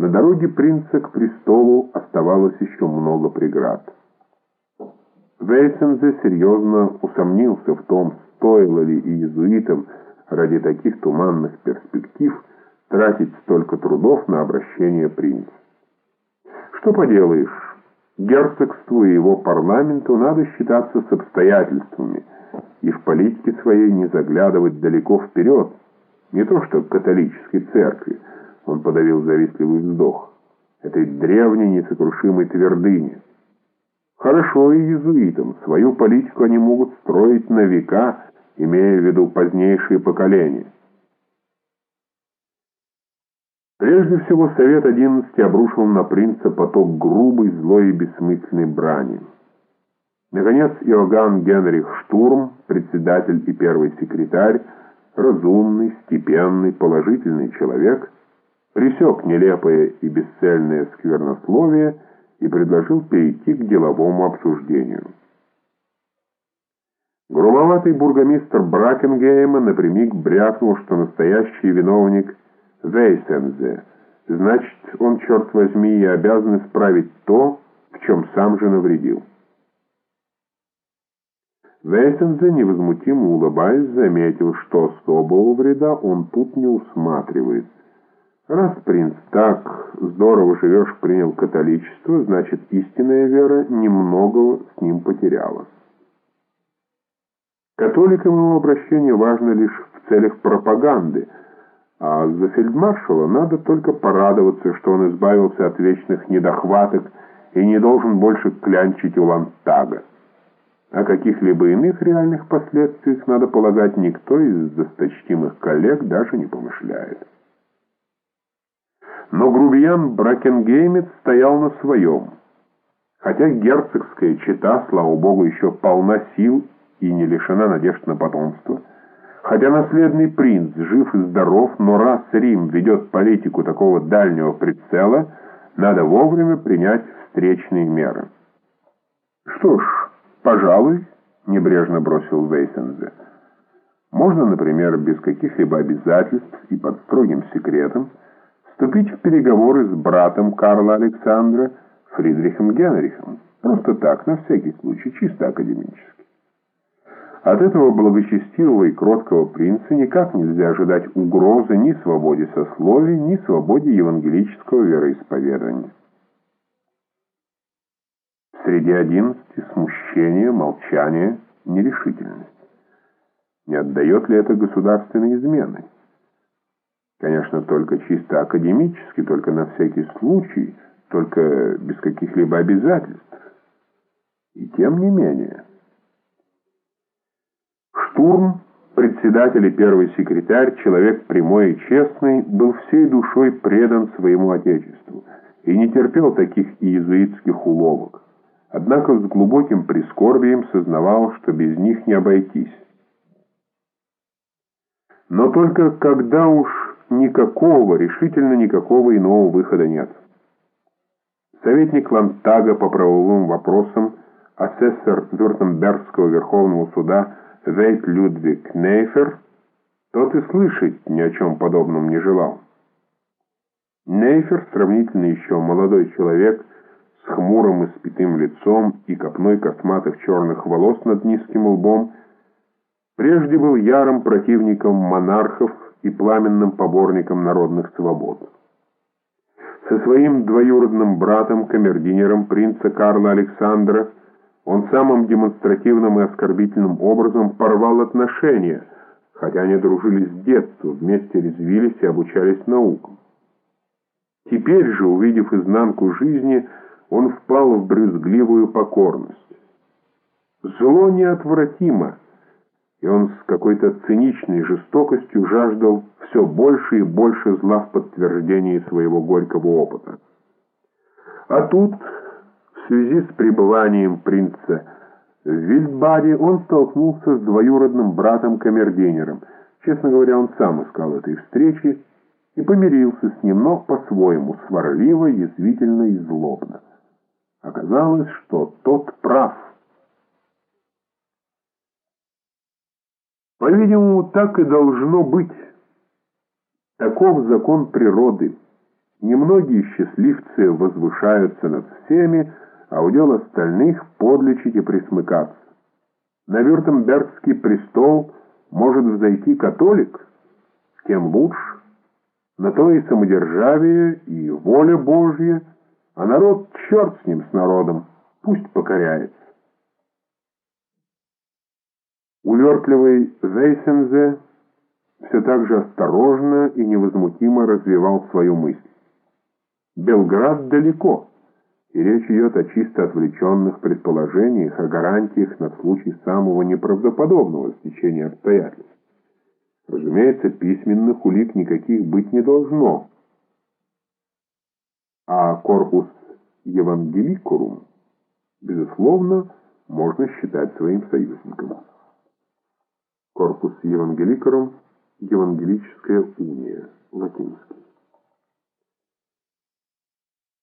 На дороге принца к престолу оставалось еще много преград. Вейсензе серьезно усомнился в том, стоило ли иезуитам ради таких туманных перспектив тратить столько трудов на обращение принца. Что поделаешь, герцогству и его парламенту надо считаться с обстоятельствами и в политике своей не заглядывать далеко вперед, не то что католической церкви, он подавил завистливый вздох, этой древней несокрушимой твердыни. Хорошо и иезуитам, свою политику они могут строить на века, имея в виду позднейшие поколения. Прежде всего, Совет одиннадцати обрушил на принца поток грубой, злой и бессмысленной брани. Наконец, Иоганн Генрих Штурм, председатель и первый секретарь, разумный, степенный, положительный человек, пресек нелепое и бесцельное сквернословие и предложил перейти к деловому обсуждению. Грубоватый бургомистр Бракенгейма напрямик брякнул, что настоящий виновник Вейсензе, значит, он, черт возьми, и обязан исправить то, в чем сам же навредил. Вейсензе, невозмутимо улыбаясь, заметил, что особого вреда он тут не усматривает. Раз принц так здорово живешь принял католичество, значит, истинная вера немного с ним потеряла. Католикам его обращение важно лишь в целях пропаганды, а за фельдмаршала надо только порадоваться, что он избавился от вечных недохваток и не должен больше клянчить у Лантага. О каких-либо иных реальных последствиях, надо полагать, никто из досточтимых коллег даже не помышляет. Но грубиян Бракенгеймец стоял на своем. Хотя герцогская чета, слава богу, еще полна сил и не лишена надежд на потомство, хотя наследный принц жив и здоров, но раз Рим ведет политику такого дальнего прицела, надо вовремя принять встречные меры. Что ж, «Пожалуй», — небрежно бросил Вейсензе. «Можно, например, без каких-либо обязательств и под строгим секретом вступить в переговоры с братом Карла Александра Фридрихом Генрихом. Просто так, на всякий случай, чисто академически. От этого благочестивого и кроткого принца никак нельзя ожидать угрозы ни свободе сословий, ни свободе евангелического вероисповедания. Среди одиннадцати смущение, молчание, нерешительность. Не отдает ли это государственной изменой? Конечно, только чисто академически, только на всякий случай, только без каких-либо обязательств. И тем не менее. Штурм, председатель и первый секретарь, человек прямой и честный, был всей душой предан своему отечеству и не терпел таких иезуитских уловок однако с глубоким прискорбием сознавал, что без них не обойтись. Но только когда уж никакого, решительно никакого иного выхода нет. Советник Лантага по правовым вопросам, асессор Вюртембергского Верховного суда Вейт Людвиг Нейфер, тот и слышать ни о чем подобном не желал. Нейфер, сравнительно еще молодой человек, с хмурым и спитым лицом и копной косматых черных волос над низким лбом, прежде был ярым противником монархов и пламенным поборником народных свобод. Со своим двоюродным братом, камердинером принца Карла Александра, он самым демонстративным и оскорбительным образом порвал отношения, хотя они дружили с детства, вместе резвились и обучались наукам. Теперь же, увидев изнанку жизни, он впал в брюзгливую покорность. Зло неотвратимо, и он с какой-то циничной жестокостью жаждал все больше и больше зла в подтверждении своего горького опыта. А тут, в связи с пребыванием принца в Вильдбаде, он столкнулся с двоюродным братом-камердинером. Честно говоря, он сам искал этой встречи и помирился с ним, но по-своему сварливо, язвительно и злобно. Оказалось, что тот прав. По-видимому, так и должно быть. Таков закон природы. Немногие счастливцы возвышаются над всеми, а удел остальных подлечить и присмыкаться. На Вюртембергский престол может взойти католик, тем лучше. На то и самодержавие, и воля Божья, а народ, черт с ним, с народом, пусть покоряется. Увертливый Вейсензе все так же осторожно и невозмутимо развивал свою мысль. Белград далеко, и речь идет о чисто отвлеченных предположениях, о гарантиях на случай самого неправдоподобного стечения обстоятельств. Разумеется, письменных улик никаких быть не должно. А корпус Евангеликурум, безусловно, можно считать своим союзником. Корпус Евангеликурум, Евангелическая уния, латинский.